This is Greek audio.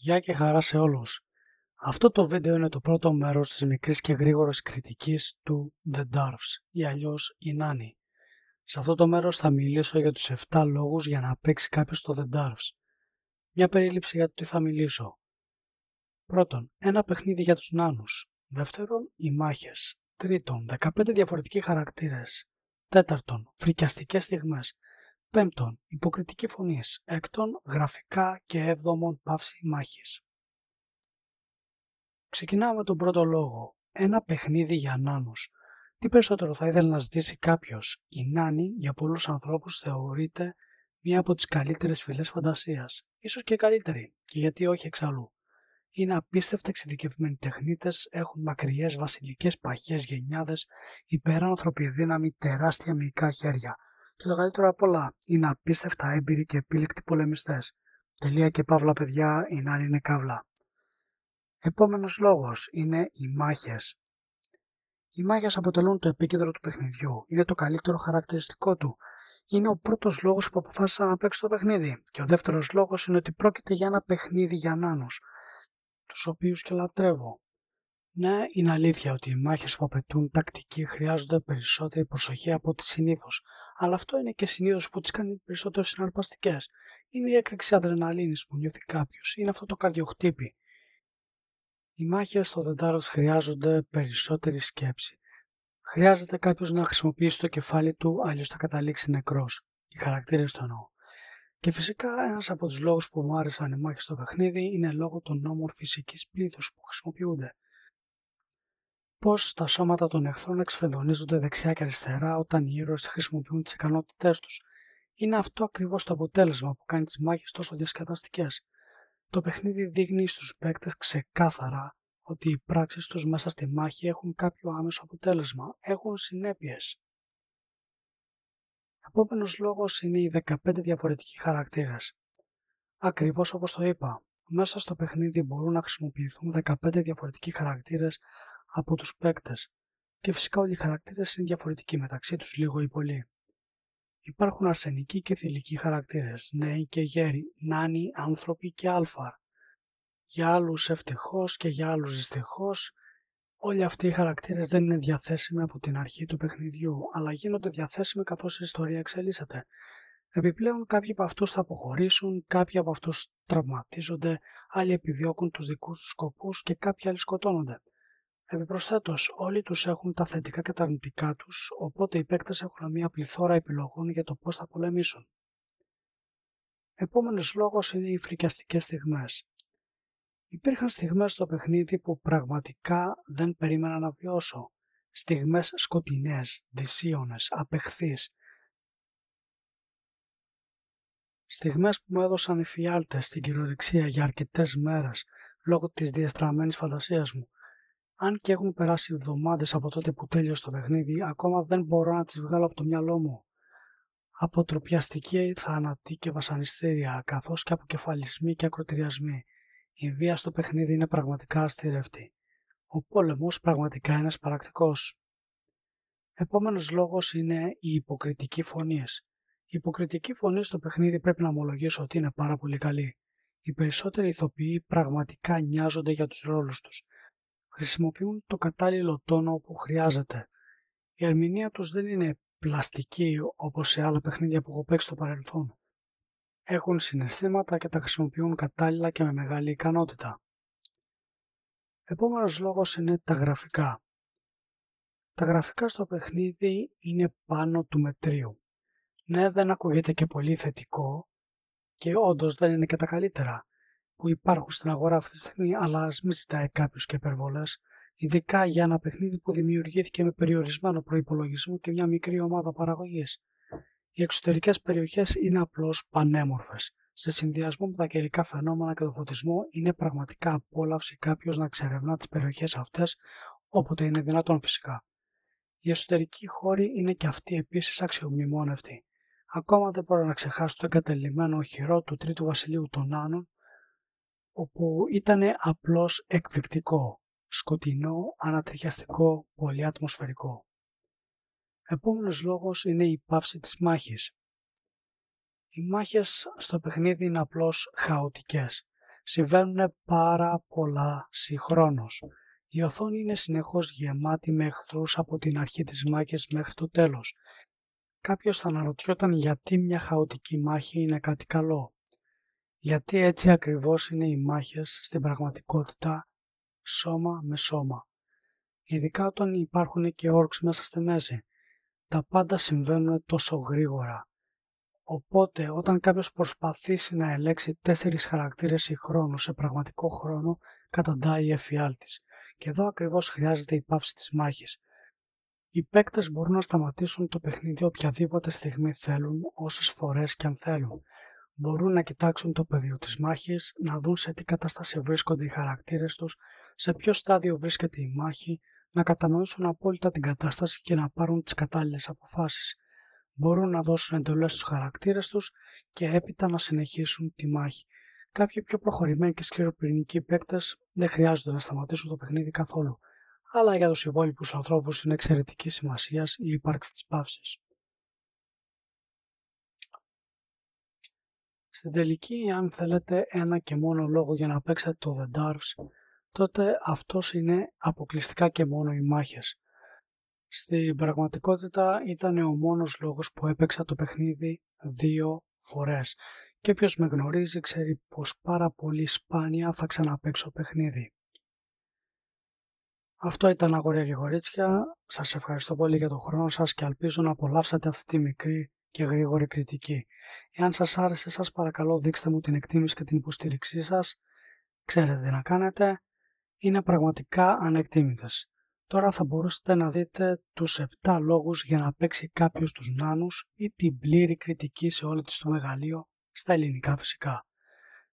Γεια και χαρά σε όλους. Αυτό το βίντεο είναι το πρώτο μέρος της μικρής και γρήγορης κριτικής του The Dwarfs ή αλλιώς η Nani. Σε αυτό το μέρος θα μιλήσω για τους 7 λόγους για να παίξει κάποιος το The Dwarfs. Μια περίληψη για το τι θα μιλήσω. Πρώτον, ένα παιχνίδι για τους νάνους. Δεύτερον, οι μάχες. Τρίτον, 15 διαφορετικοί χαρακτήρες. Τέταρτον, φρικιαστικές στιγμές. Πέμπτον, υποκριτική φωνής. Έκτον, γραφικά και έβδομον, παύση μάχης. Ξεκινάμε με τον πρώτο λόγο. Ένα παιχνίδι για νάνους. Τι περισσότερο θα ήθελε να ζητήσει κάποιος. Η Νάνη για πολλούς ανθρώπους θεωρείται μία από τις καλύτερες φυλές φαντασίας. Ίσως και καλύτερη. Και γιατί όχι εξαλλού. Είναι απίστευτα εξειδικευμένοι τεχνίτες, έχουν μακριές βασιλικές παχές γενιάδες, υπεράνθρωπη δύναμη, τεράστια μυϊκά χέρια. Και το καλύτερο απ' όλα είναι απίστευτα έμπειροι και επίλεκτοι πολεμιστές. Τελεία και παύλα, παιδιά, η Νάνη είναι καύλα. Επόμενος λόγος είναι οι μάχες. Οι μάχες αποτελούν το επίκεντρο του παιχνιδιού. Είναι το καλύτερο χαρακτηριστικό του. Είναι ο πρώτος λόγος που αποφάσισα να παίξω το παιχνίδι. Και ο δεύτερος λόγος είναι ότι πρόκειται για ένα παιχνίδι για νάνους, τους οποίους και λατρεύω. Ναι, είναι αλήθεια ότι οι μάχες που απαιτούν τακτική χρειάζονται περισσότερη προσοχή από ό,τι συνήθως, αλλά αυτό είναι και συνήθως που τις κάνει περισσότερο συναρπαστικές. Είναι η έκρηξη αδρεναλίνης που νιώθει κάποιος, είναι αυτό το καρδιοχτύπη. Οι μάχες στο δεντάρος χρειάζονται περισσότερη σκέψη. Χρειάζεται κάποιος να χρησιμοποιήσει το κεφάλι του, αλλιώς θα καταλήξει νεκρός. Οι χαρακτήρες του εννοώ. Και φυσικά ένας από τους λόγους που μου άρεσαν οι μάχες στο παιχνίδι είναι λόγω των νόμων φυσικής πλήθους που χρησιμοποιούνται. Πώς τα σώματα των εχθρών εξφεδονίζονται δεξιά και αριστερά όταν οι ήρωες χρησιμοποιούν τις ικανότητές τους. Είναι αυτό ακριβώς το αποτέλεσμα που κάνει τις μάχες τόσο διασκεδαστικές. Το παιχνίδι δείχνει στους παίκτες ξεκάθαρα ότι οι πράξεις τους μέσα στη μάχη έχουν κάποιο άμεσο αποτέλεσμα, έχουν συνέπειες. Επόμενος λόγος είναι οι 15 διαφορετικοί χαρακτήρες. Ακριβώς όπως το είπα, μέσα στο παιχνίδι μπορούν να χρησιμοποιηθούν 15 διαφορετικοί χαρακτήρες από τους παίκτες και φυσικά όλοι οι χαρακτήρες είναι διαφορετικοί μεταξύ τους λίγο ή πολύ. Υπάρχουν αρσενικοί και θηλυκοί χαρακτήρες, νέοι και γέροι, νάνοι, άνθρωποι και άλφαρ. Για άλλους ευτυχώς και για άλλους δυστυχώς, όλοι αυτοί οι χαρακτήρες δεν είναι διαθέσιμοι από την αρχή του παιχνιδιού, αλλά γίνονται διαθέσιμοι καθώς η ιστορία εξελίσσεται. Επιπλέον κάποιοι από αυτούς θα αποχωρήσουν, κάποιοι από αυτούς τραυματίζονται, άλλοι επιδιώκουν τους δικούς τους σκοπούς και κάποιοι άλλοι σκοτώνονται. Επιπροσθέτως, όλοι τους έχουν τα θετικά και τα αρνητικά τους, οπότε οι παίκτες έχουν μια πληθώρα επιλογών για το πώς θα πολεμήσουν. Επόμενος λόγος είναι οι φρικιαστικές στιγμές. Υπήρχαν στιγμές στο παιχνίδι που πραγματικά δεν περίμενα να βιώσω. Στιγμές σκοτεινές, δυσίωνες, απεχθείς. Στιγμές που μου έδωσαν οι φιάλτες στην κυριολεξία για αρκετές μέρες λόγω της διαστραμμένης φαντασίας μου αν και έχουν περάσει εβδομάδες από τότε που τέλειωσε το παιχνίδι, ακόμα δεν μπορώ να τις βγάλω από το μυαλό μου. Αποτροπιαστική θάνατη και βασανιστήρια, καθώς και αποκεφαλισμοί και ακροτηριασμοί. Η βία στο παιχνίδι είναι πραγματικά αστήρευτη. Ο πόλεμος πραγματικά είναι σπαρακτικός. Επόμενος λόγος είναι η υποκριτική φωνής. Η υποκριτική φωνής στο παιχνίδι πρέπει να ομολογήσω ότι είναι πάρα πολύ καλή. Οι περισσότεροι ηθοποιοί πραγματικά νοιάζονται για τους ρόλους τους χρησιμοποιούν το κατάλληλο τόνο που χρειάζεται. Η ερμηνεία τους δεν είναι πλαστική όπως σε άλλα παιχνίδια που έχω παίξει στο παρελθόν. Έχουν συναισθήματα και τα χρησιμοποιούν κατάλληλα και με μεγάλη ικανότητα. Επόμενος λόγος είναι τα γραφικά. Τα γραφικά στο παιχνίδι είναι πάνω του μετρίου. Ναι, δεν ακούγεται και πολύ θετικό και όντως δεν είναι και τα καλύτερα, που υπάρχουν στην αγορά αυτή τη στιγμή, αλλά ας μην ζητάει κάποιος και υπερβολές, ειδικά για ένα παιχνίδι που δημιουργήθηκε με περιορισμένο προπολογισμό και μια μικρή ομάδα παραγωγής. Οι εξωτερικές περιοχές είναι απλώς πανέμορφες. Σε συνδυασμό με τα καιρικά φαινόμενα και το φωτισμό, είναι πραγματικά απόλαυση κάποιος να ξερευνά τις περιοχές αυτές όποτε είναι δυνατόν φυσικά. Οι εσωτερικοί χώροι είναι και αυτοί επίσης αξιομνημόνευτοι. Ακόμα δεν μπορώ να ξεχάσω το εγκατελειμμένο οχυρό του τρίτου βασιλείου των Νάνων όπου ήταν απλώς εκπληκτικό, σκοτεινό, ανατριχιαστικό, πολύ ατμοσφαιρικό. Επόμενος λόγος είναι η πάυση της μάχης. Οι μάχες στο παιχνίδι είναι απλώς χαοτικές. Συμβαίνουν πάρα πολλά συγχρόνως. Η οθόνη είναι συνεχώς γεμάτη με εχθρούς από την αρχή της μάχης μέχρι το τέλος. Κάποιος θα αναρωτιόταν γιατί μια χαοτική μάχη είναι κάτι καλό. Γιατί έτσι ακριβώς είναι οι μάχες στην πραγματικότητα σώμα με σώμα. Ειδικά όταν υπάρχουν και όρξ μέσα στη μέση. Τα πάντα συμβαίνουν τόσο γρήγορα. Οπότε όταν κάποιος προσπαθήσει να ελέξει τέσσερις χαρακτήρες συγχρόνου σε πραγματικό χρόνο, καταντάει η εφιάλτης. Και εδώ ακριβώς χρειάζεται η πάυση της μάχης. Οι παίκτες μπορούν να σταματήσουν το παιχνίδι οποιαδήποτε στιγμή θέλουν, όσες φορές και αν θέλουν. Μπορούν να κοιτάξουν το πεδίο της μάχης, να δουν σε τι κατάσταση βρίσκονται οι χαρακτήρες τους, σε ποιο στάδιο βρίσκεται η μάχη, να κατανοήσουν απόλυτα την κατάσταση και να πάρουν τις κατάλληλες αποφάσεις. Μπορούν να δώσουν εντολές στους χαρακτήρες τους και έπειτα να συνεχίσουν τη μάχη. Κάποιοι πιο προχωρημένοι και σκληροπυρηνικοί παίκτες δεν χρειάζονται να σταματήσουν το παιχνίδι καθόλου, αλλά για τους υπόλοιπους ανθρώπους είναι εξαιρετική σημασία η ύπαρξη της παύσης. Στην τελική, αν θέλετε ένα και μόνο λόγο για να παίξετε το The Dwarfs, τότε αυτός είναι αποκλειστικά και μόνο οι μάχες. Στην πραγματικότητα ήταν ο μόνος λόγος που έπαιξα το παιχνίδι δύο φορές και όποιος με γνωρίζει ξέρει πως πάρα πολύ σπάνια θα ξαναπαίξω παιχνίδι. Αυτό ήταν αγόρια και κορίτσια. Σας ευχαριστώ πολύ για τον χρόνο σας και ελπίζω να απολαύσατε αυτή τη μικρή και γρήγορη κριτική. Εάν σας άρεσε σας παρακαλώ δείξτε μου την εκτίμηση και την υποστήριξή σας. Ξέρετε τι να κάνετε. Είναι πραγματικά ανεκτήμητες. Τώρα θα μπορούσατε να δείτε τους 7 λόγους για να παίξει κάποιος τους νάνους ή την πλήρη κριτική σε όλη της το μεγαλείο στα ελληνικά φυσικά.